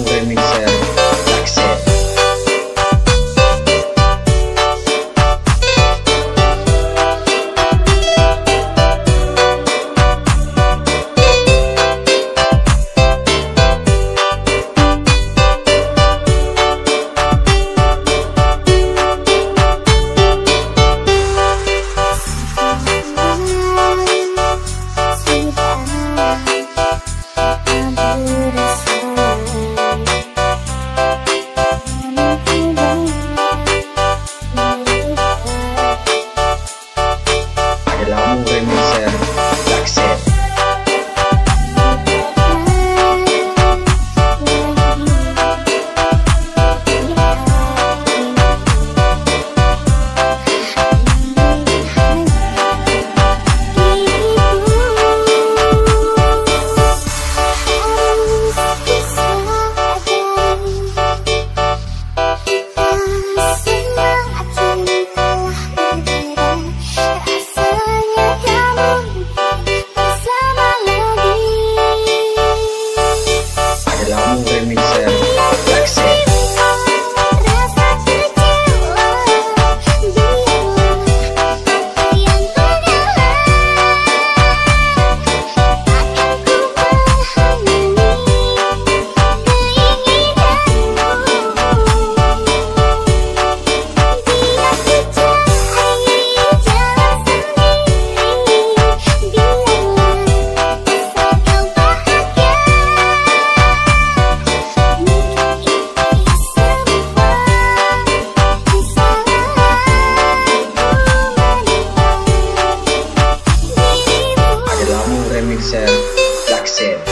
Remix himself, Black said.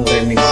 Remix